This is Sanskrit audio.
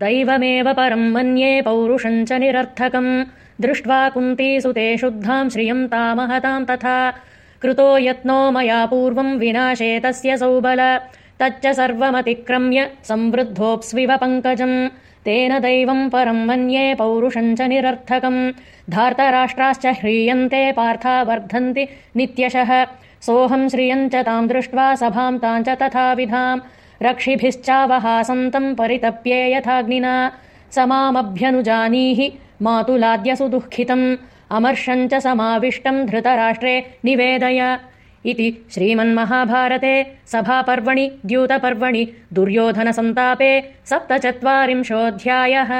दैवमेव परम् मन्ये पौरुषम् च निरर्थकम्। दृष्ट्वा कुन्तीसुते शुद्धाम् श्रियम् तामहताम् तथा। कृतो यत्नो मया पूर्वम् विनाशे तस्य सौबल। तच्च सर्वमतिक्रम्य संवृद्धोऽप्स्विव पङ्कजम्। तेन दैवम् परम् मन्ये पौरुषम् च निरर्थकम्। धार्तराष्ट्राश्च ह्रीयन्ते पार्था वर्धन्ति नित्यशः। सोऽहम् श्रियम् च ताम् दृष्ट्वा सभाम् ताम् च तथाविधाम् रक्षिभिश्चावहासन्तम् परितप्ये यथाग्निना। स मामभ्यनुजानीहि मातुलाद्यसु दुःखितम् अमर्षम् च समाविष्टम् धृतराष्ट्रे निवेदय। इति श्रीमन्महाभारते सभापर्वणि द्यूतपर्वणि दुर्योधनसन्तापे सप्तचत्वारिंशोऽध्यायः